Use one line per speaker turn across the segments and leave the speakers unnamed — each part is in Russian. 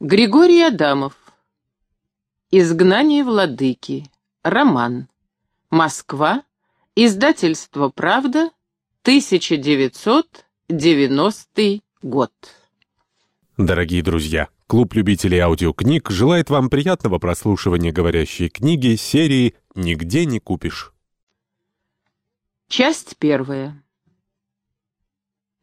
Григорий Адамов. Изгнание владыки. Роман. Москва. Издательство «Правда», 1990 год.
Дорогие друзья, клуб любителей аудиокниг желает вам приятного прослушивания говорящей книги серии «Нигде не купишь».
Часть первая.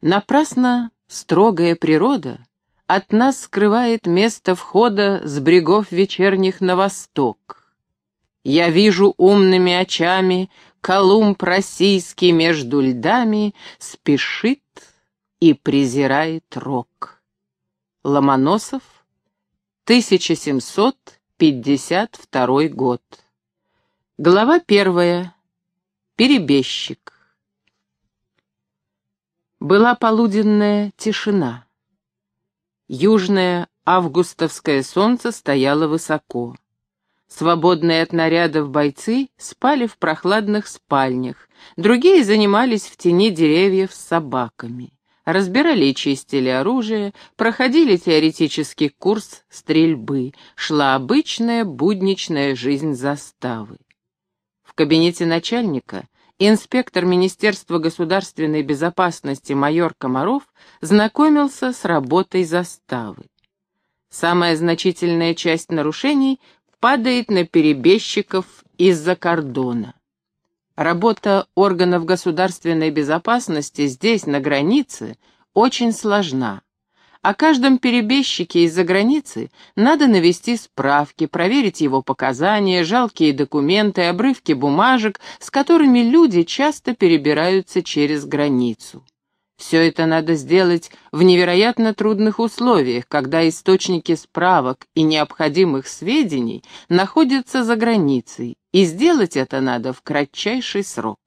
Напрасно строгая природа от нас скрывает место входа с брегов вечерних на восток. Я вижу умными очами, Колумб российский между льдами спешит и презирает рок. Ломоносов, 1752 год. Глава первая. Перебежчик. Была полуденная тишина. Южное августовское солнце стояло высоко. Свободные от нарядов бойцы спали в прохладных спальнях, другие занимались в тени деревьев с собаками. Разбирали и чистили оружие, проходили теоретический курс стрельбы, шла обычная будничная жизнь заставы. В кабинете начальника инспектор Министерства государственной безопасности майор Комаров знакомился с работой заставы. Самая значительная часть нарушений падает на перебежчиков из-за кордона. Работа органов государственной безопасности здесь, на границе, очень сложна. О каждом перебежчике из-за границы надо навести справки, проверить его показания, жалкие документы, обрывки бумажек, с которыми люди часто перебираются через границу. Все это надо сделать в невероятно трудных условиях, когда источники справок и необходимых сведений находятся за границей, и сделать это надо в кратчайший срок.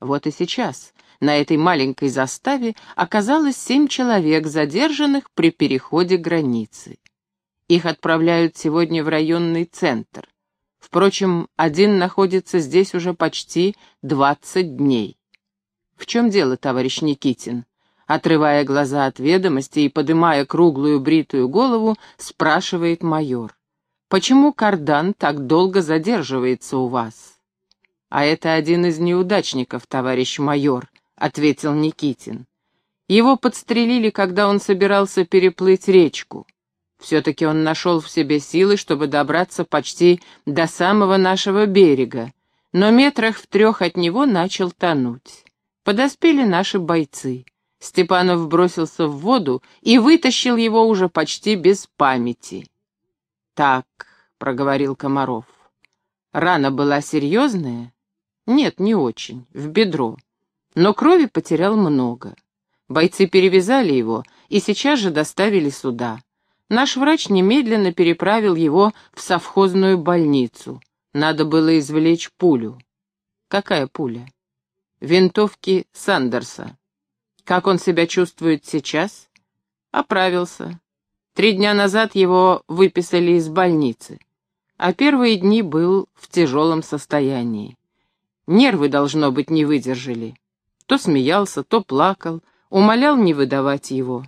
Вот и сейчас на этой маленькой заставе оказалось семь человек, задержанных при переходе границы. Их отправляют сегодня в районный центр. Впрочем, один находится здесь уже почти двадцать дней. «В чем дело, товарищ Никитин?» Отрывая глаза от ведомости и подымая круглую бритую голову, спрашивает майор. «Почему кардан так долго задерживается у вас?» «А это один из неудачников, товарищ майор», ответил Никитин. Его подстрелили, когда он собирался переплыть речку. Все-таки он нашел в себе силы, чтобы добраться почти до самого нашего берега, но метрах в трех от него начал тонуть. Подоспели наши бойцы. Степанов бросился в воду и вытащил его уже почти без памяти. «Так», — проговорил Комаров, — «рана была серьезная?» «Нет, не очень, в бедро но крови потерял много. Бойцы перевязали его и сейчас же доставили сюда. Наш врач немедленно переправил его в совхозную больницу. Надо было извлечь пулю. Какая пуля? Винтовки Сандерса. Как он себя чувствует сейчас? Оправился. Три дня назад его выписали из больницы, а первые дни был в тяжелом состоянии. Нервы, должно быть, не выдержали. То смеялся, то плакал, умолял не выдавать его.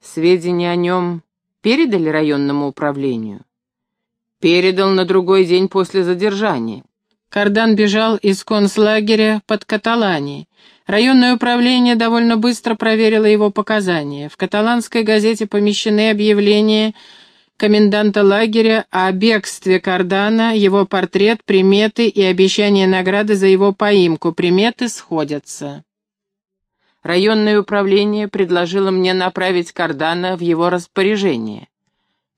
Сведения о нем передали районному управлению? Передал на другой день после задержания. Кардан бежал из концлагеря под Каталанией. Районное управление довольно быстро проверило его показания. В каталанской газете помещены объявления коменданта лагеря о бегстве Кардана, его портрет, приметы и обещание награды за его поимку. Приметы сходятся. Районное управление предложило мне направить Кардана в его распоряжение.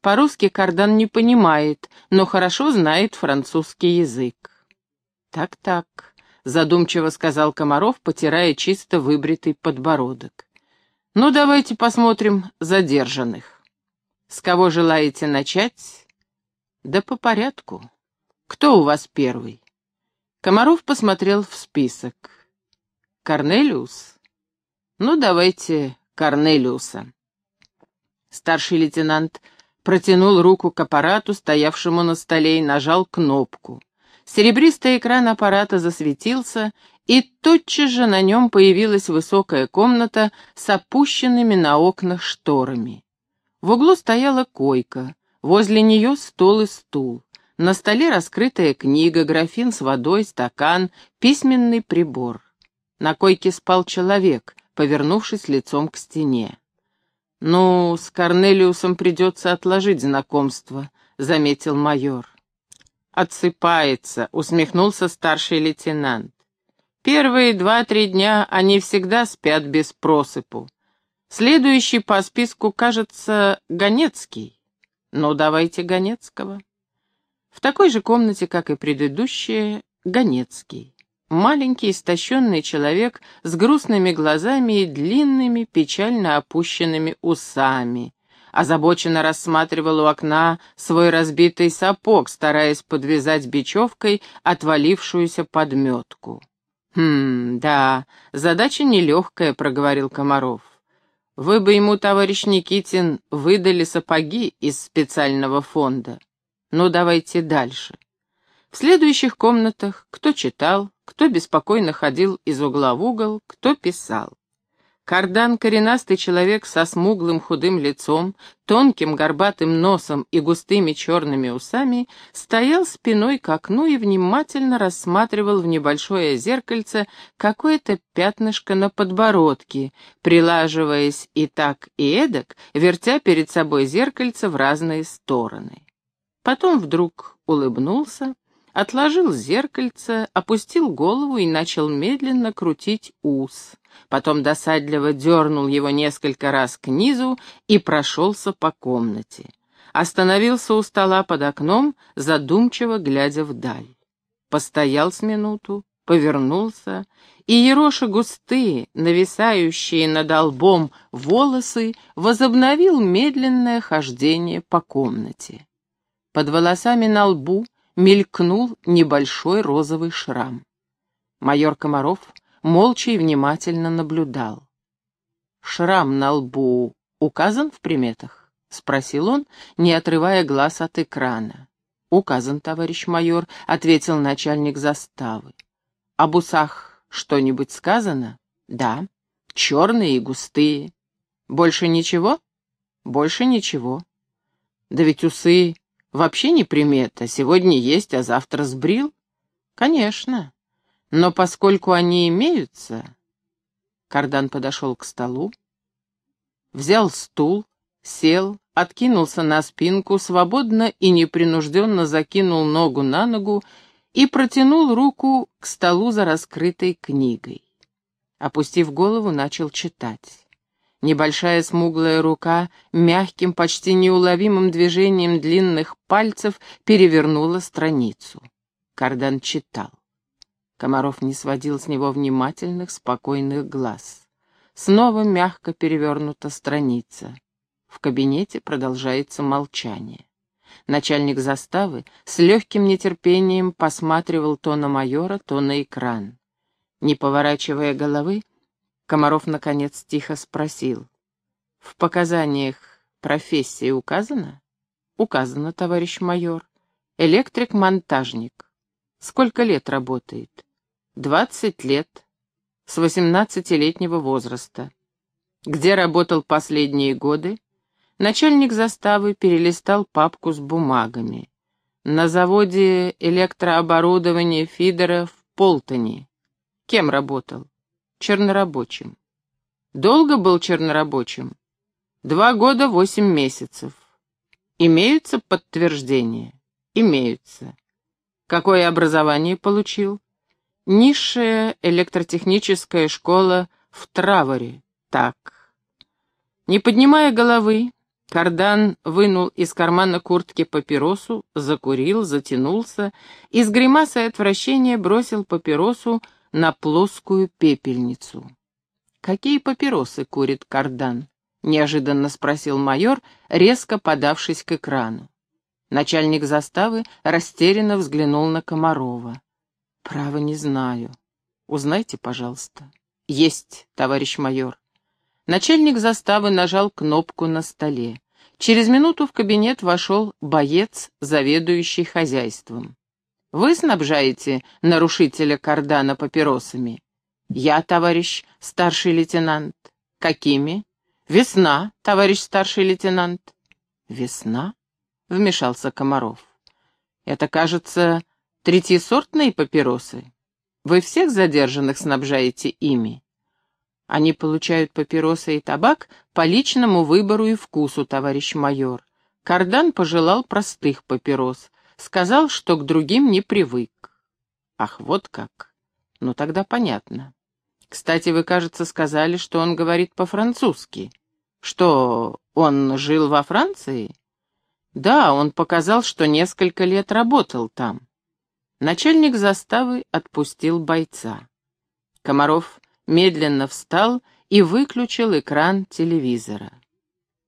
По-русски Кардан не понимает, но хорошо знает французский язык. «Так-так», — задумчиво сказал Комаров, потирая чисто выбритый подбородок. «Ну, давайте посмотрим задержанных». С кого желаете начать? Да по порядку. Кто у вас первый? Комаров посмотрел в список. Корнелиус? Ну, давайте Корнелиуса. Старший лейтенант протянул руку к аппарату, стоявшему на столе, и нажал кнопку. Серебристый экран аппарата засветился, и тотчас же на нем появилась высокая комната с опущенными на окнах шторами. В углу стояла койка, возле нее стол и стул. На столе раскрытая книга, графин с водой, стакан, письменный прибор. На койке спал человек, повернувшись лицом к стене. «Ну, с Корнелиусом придется отложить знакомство», — заметил майор. «Отсыпается», — усмехнулся старший лейтенант. «Первые два-три дня они всегда спят без просыпу. Следующий по списку, кажется, Ганецкий. Ну, давайте Ганецкого». В такой же комнате, как и предыдущие, Ганецкий. Маленький, истощенный человек с грустными глазами и длинными, печально опущенными усами. Озабоченно рассматривал у окна свой разбитый сапог, стараясь подвязать бечевкой отвалившуюся подметку. «Хм, да, задача нелегкая», — проговорил Комаров. «Вы бы ему, товарищ Никитин, выдали сапоги из специального фонда. Ну, давайте дальше. В следующих комнатах кто читал, кто беспокойно ходил из угла в угол, кто писал. Кардан — коренастый человек со смуглым худым лицом, тонким горбатым носом и густыми черными усами, стоял спиной к окну и внимательно рассматривал в небольшое зеркальце какое-то пятнышко на подбородке, прилаживаясь и так, и эдак, вертя перед собой зеркальце в разные стороны. Потом вдруг улыбнулся, отложил зеркальце, опустил голову и начал медленно крутить ус. Потом досадливо дернул его несколько раз к низу и прошелся по комнате. Остановился у стола под окном, задумчиво глядя вдаль. Постоял с минуту, повернулся, и ероши густые, нависающие над лбом волосы, возобновил медленное хождение по комнате. Под волосами на лбу мелькнул небольшой розовый шрам. Майор Комаров молча и внимательно наблюдал. «Шрам на лбу указан в приметах?» — спросил он, не отрывая глаз от экрана. «Указан, товарищ майор», — ответил начальник заставы. «Об усах что-нибудь сказано?» «Да. Черные и густые. Больше ничего?» «Больше ничего». «Да ведь усы Вообще не примета. Сегодня есть, а завтра сбрил? Конечно. Но поскольку они имеются... Кардан подошел к столу, взял стул, сел, откинулся на спинку, свободно и непринужденно закинул ногу на ногу и протянул руку к столу за раскрытой книгой. Опустив голову, начал читать. Небольшая смуглая рука мягким, почти неуловимым движением длинных пальцев перевернула страницу. Кардан читал. Комаров не сводил с него внимательных, спокойных глаз. Снова мягко перевернута страница. В кабинете продолжается молчание. Начальник заставы с легким нетерпением посматривал то на майора, то на экран. Не поворачивая головы, Комаров, наконец, тихо спросил. «В показаниях профессия указана?» «Указано, товарищ майор. Электрик-монтажник. Сколько лет работает?» «Двадцать лет. С восемнадцатилетнего возраста. Где работал последние годы?» Начальник заставы перелистал папку с бумагами. На заводе электрооборудования Фидера в Полтоне. Кем работал? Чернорабочим. Долго был чернорабочим? Два года восемь месяцев. Имеются подтверждения? Имеются. Какое образование получил? Низшая электротехническая школа в Траворе. Так. Не поднимая головы, Кардан вынул из кармана куртки папиросу, закурил, затянулся и с гримасой отвращения бросил папиросу на плоскую пепельницу. «Какие папиросы курит кардан?» — неожиданно спросил майор, резко подавшись к экрану. Начальник заставы растерянно взглянул на Комарова. «Право не знаю. Узнайте, пожалуйста». «Есть, товарищ майор». Начальник заставы нажал кнопку на столе. Через минуту в кабинет вошел боец, заведующий хозяйством. Вы снабжаете нарушителя кардана папиросами? Я, товарищ старший лейтенант. Какими? «Весна, товарищ старший лейтенант». «Весна?» — вмешался Комаров. «Это, кажется, третьесортные папиросы. Вы всех задержанных снабжаете ими?» «Они получают папиросы и табак по личному выбору и вкусу, товарищ майор. Кардан пожелал простых папирос, сказал, что к другим не привык». «Ах, вот как! Ну тогда понятно. Кстати, вы, кажется, сказали, что он говорит по-французски. Что, он жил во Франции?» «Да, он показал, что несколько лет работал там». Начальник заставы отпустил бойца. Комаров медленно встал и выключил экран телевизора.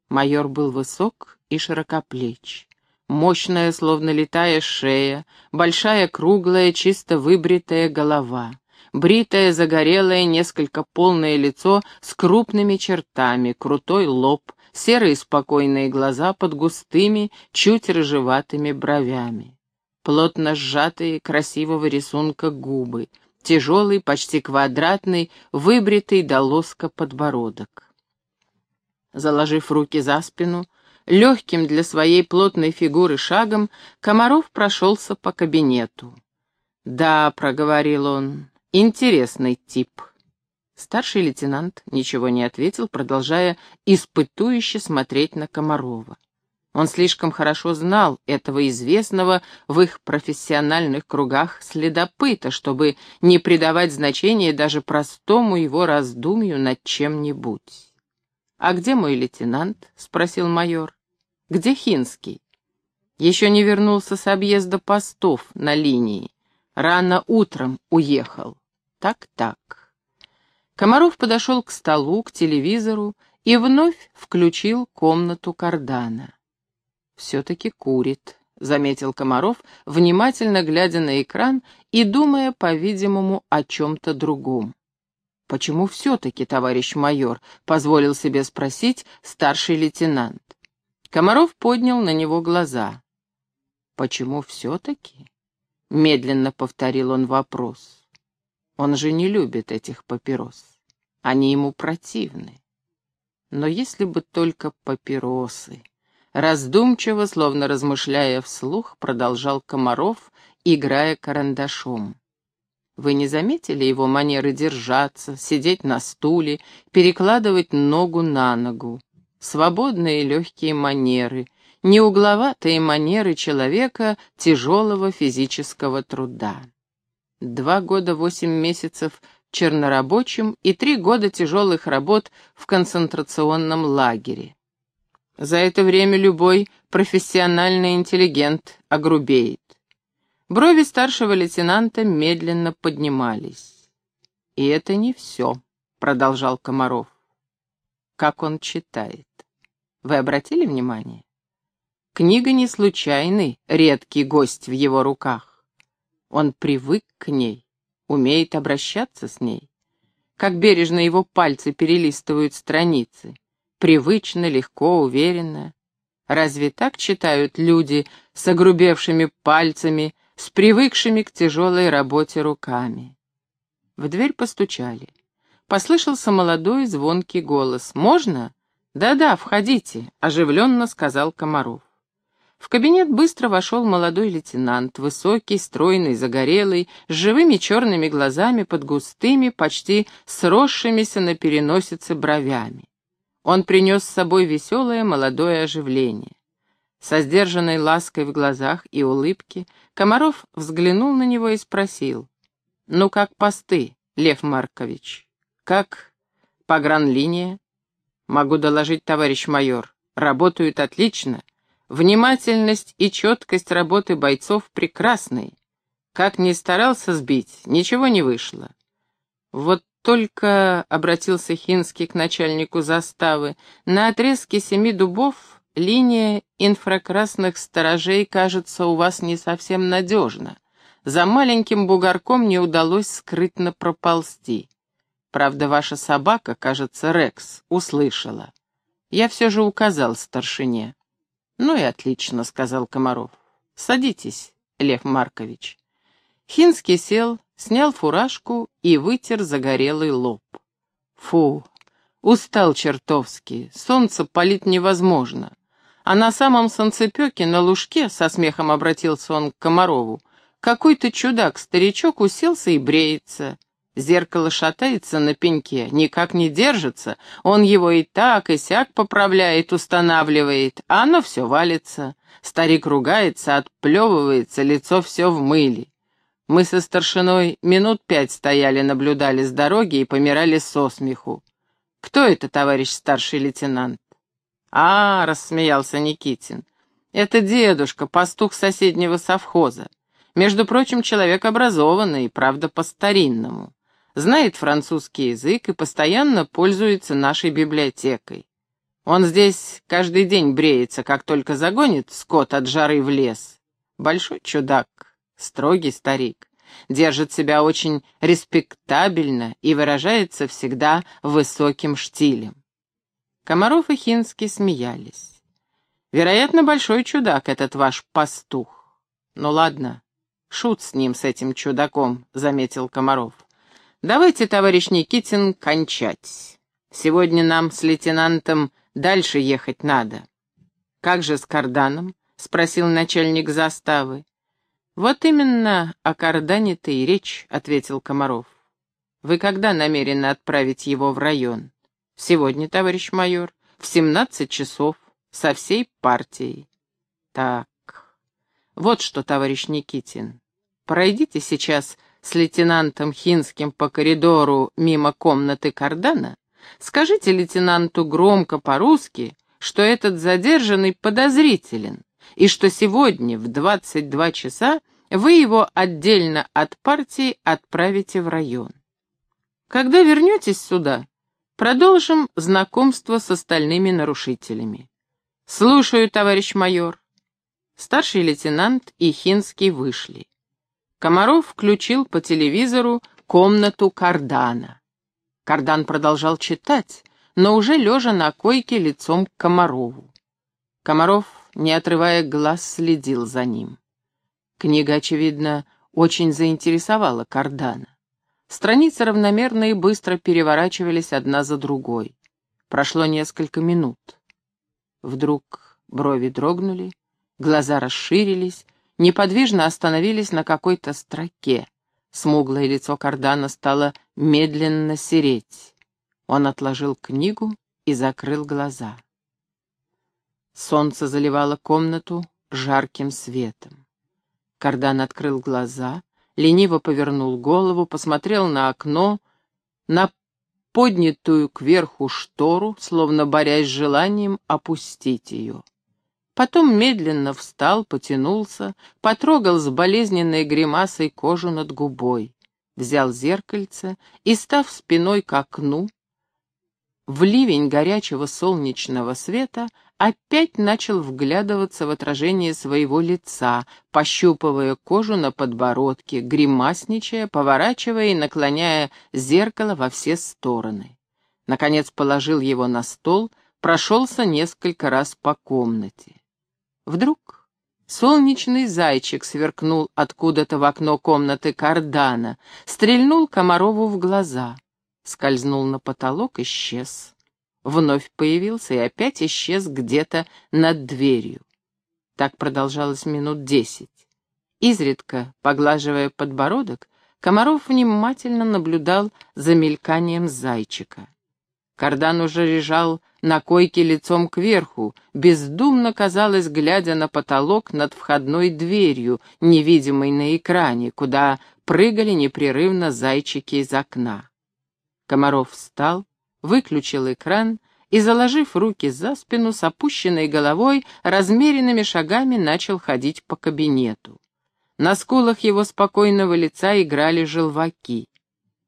Майор был высок и широкоплеч. Мощная, словно летая шея, большая круглая, чисто выбритая голова, бритое, загорелое, несколько полное лицо с крупными чертами, крутой лоб, серые спокойные глаза под густыми, чуть рыжеватыми бровями плотно сжатые, красивого рисунка губы, тяжелый, почти квадратный, выбритый до лоска подбородок. Заложив руки за спину, легким для своей плотной фигуры шагом, Комаров прошелся по кабинету. «Да», — проговорил он, — «интересный тип». Старший лейтенант ничего не ответил, продолжая испытующе смотреть на Комарова. Он слишком хорошо знал этого известного в их профессиональных кругах следопыта, чтобы не придавать значения даже простому его раздумью над чем-нибудь. «А где мой лейтенант?» — спросил майор. «Где Хинский?» «Еще не вернулся с объезда постов на линии. Рано утром уехал. Так-так». Комаров подошел к столу, к телевизору и вновь включил комнату Кардана. «Все-таки курит», — заметил Комаров, внимательно глядя на экран и думая, по-видимому, о чем-то другом. «Почему все-таки, товарищ майор?» — позволил себе спросить старший лейтенант. Комаров поднял на него глаза. «Почему все-таки?» — медленно повторил он вопрос. «Он же не любит этих папирос. Они ему противны. Но если бы только папиросы...» Раздумчиво, словно размышляя вслух, продолжал Комаров, играя карандашом. Вы не заметили его манеры держаться, сидеть на стуле, перекладывать ногу на ногу? Свободные легкие манеры, неугловатые манеры человека тяжелого физического труда. Два года восемь месяцев чернорабочим и три года тяжелых работ в концентрационном лагере. За это время любой профессиональный интеллигент огрубеет. Брови старшего лейтенанта медленно поднимались. «И это не все», — продолжал Комаров. «Как он читает. Вы обратили внимание? Книга не случайный, редкий гость в его руках. Он привык к ней, умеет обращаться с ней. Как бережно его пальцы перелистывают страницы привычно, легко, уверенно. Разве так читают люди с огрубевшими пальцами, с привыкшими к тяжелой работе руками? В дверь постучали. Послышался молодой звонкий голос. «Можно?» «Да-да, входите», — оживленно сказал Комаров. В кабинет быстро вошел молодой лейтенант, высокий, стройный, загорелый, с живыми черными глазами под густыми, почти сросшимися на переносице бровями. Он принес с собой веселое молодое оживление. Со сдержанной лаской в глазах и улыбке Комаров взглянул на него и спросил. «Ну как посты, Лев Маркович? Как погранлиния?» «Могу доложить, товарищ майор. Работают отлично. Внимательность и четкость работы бойцов прекрасные. Как ни старался сбить, ничего не вышло. Вот только, — обратился Хинский к начальнику заставы, — на отрезке семи дубов линия инфракрасных сторожей, кажется, у вас не совсем надежна. За маленьким бугорком не удалось скрытно проползти. Правда, ваша собака, кажется, Рекс, услышала. Я все же указал старшине. «Ну и отлично», — сказал Комаров. «Садитесь, Лев Маркович». Хинский сел, снял фуражку и вытер загорелый лоб. Фу, Устал чертовски, солнце палит невозможно. А на самом солнцепеке, на лужке, со смехом обратился он к Комарову, какой-то чудак-старичок уселся и бреется. Зеркало шатается на пеньке, никак не держится. Он его и так, и сяк поправляет, устанавливает, а оно все валится. Старик ругается, отплевывается, лицо все в мыле. Мы со старшиной минут пять стояли, наблюдали с дороги и помирали со смеху. «Кто это, товарищ старший лейтенант?» «А, — рассмеялся Никитин, — это дедушка, пастух соседнего совхоза. Между прочим, человек образованный, правда, по-старинному. Знает французский язык и постоянно пользуется нашей библиотекой. Он здесь каждый день бреется, как только загонит скот от жары в лес. Большой чудак, строгий старик. Держит себя очень респектабельно и выражается всегда высоким штилем. Комаров и Хинский смеялись. Вероятно, большой чудак этот ваш пастух. Ну ладно, шут с ним, с этим чудаком, заметил Комаров. Давайте, товарищ Никитин, кончать. Сегодня нам с лейтенантом дальше ехать надо. Как же с карданом? спросил начальник заставы. Вот именно о кардане-то и речь, ответил Комаров. Вы когда намерены отправить его в район? Сегодня, товарищ майор, в семнадцать часов, со всей партией. Так, вот что, товарищ Никитин, пройдите сейчас с лейтенантом Хинским по коридору мимо комнаты Кардана, скажите лейтенанту громко по-русски, что этот задержанный подозрителен, и что сегодня в двадцать два часа вы его отдельно от партии отправите в район. Когда вернетесь сюда, Продолжим знакомство с остальными нарушителями. Слушаю, товарищ майор. Старший лейтенант и Хинский вышли. Комаров включил по телевизору комнату Кардана. Кардан продолжал читать, но уже лежа на койке лицом к Комарову. Комаров, не отрывая глаз, следил за ним. Книга, очевидно, очень заинтересовала Кардана. Страницы равномерно и быстро переворачивались одна за другой. Прошло несколько минут. Вдруг брови дрогнули, глаза расширились, неподвижно остановились на какой-то строке. Смуглое лицо Кардана стало медленно сереть. Он отложил книгу и закрыл глаза. Солнце заливало комнату жарким светом. Кардан открыл глаза лениво повернул голову, посмотрел на окно, на поднятую кверху штору, словно борясь с желанием опустить ее. Потом медленно встал, потянулся, потрогал с болезненной гримасой кожу над губой, взял зеркальце и, став спиной к окну, в ливень горячего солнечного света опять начал вглядываться в отражение своего лица, пощупывая кожу на подбородке, гримасничая, поворачивая и наклоняя зеркало во все стороны. Наконец положил его на стол, прошелся несколько раз по комнате. Вдруг солнечный зайчик сверкнул откуда-то в окно комнаты Кардана, стрельнул Комарову в глаза, скользнул на потолок, исчез вновь появился и опять исчез где-то над дверью. Так продолжалось минут десять. Изредка, поглаживая подбородок, Комаров внимательно наблюдал за мельканием зайчика. Кардан уже лежал на койке лицом кверху, бездумно, казалось, глядя на потолок над входной дверью, невидимой на экране, куда прыгали непрерывно зайчики из окна. Комаров встал, выключил экран и, заложив руки за спину, с опущенной головой, размеренными шагами начал ходить по кабинету. На скулах его спокойного лица играли желваки.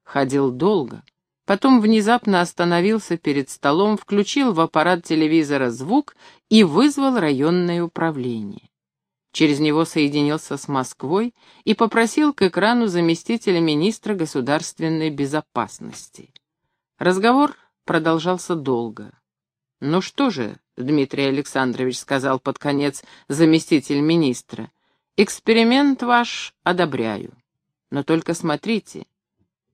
Ходил долго, потом внезапно остановился перед столом, включил в аппарат телевизора звук и вызвал районное управление. Через него соединился с Москвой и попросил к экрану заместителя министра государственной безопасности. Разговор продолжался долго. «Ну что же, Дмитрий Александрович», — сказал под конец заместитель министра, — «эксперимент ваш одобряю. Но только смотрите,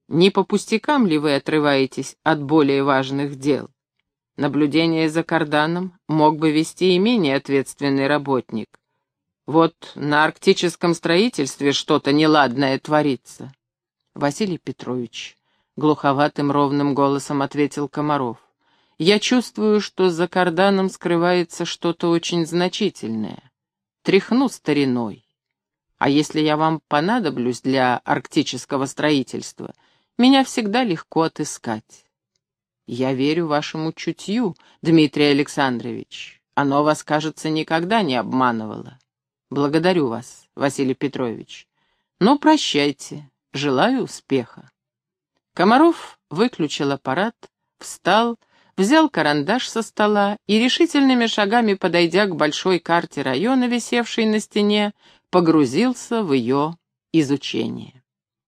Не по пустякам ли вы отрываетесь от более важных дел? Наблюдение за карданом мог бы вести и менее ответственный работник. Вот на арктическом строительстве что-то неладное творится. Василий Петрович, глуховатым ровным голосом ответил Комаров. Я чувствую, что за карданом скрывается что-то очень значительное. Тряхну стариной. А если я вам понадоблюсь для арктического строительства, меня всегда легко отыскать. Я верю вашему чутью, Дмитрий Александрович. Оно вас, кажется, никогда не обманывало. Благодарю вас, Василий Петрович. Ну, прощайте. Желаю успеха. Комаров выключил аппарат, встал, взял карандаш со стола и решительными шагами, подойдя к большой карте района, висевшей на стене, погрузился в ее изучение.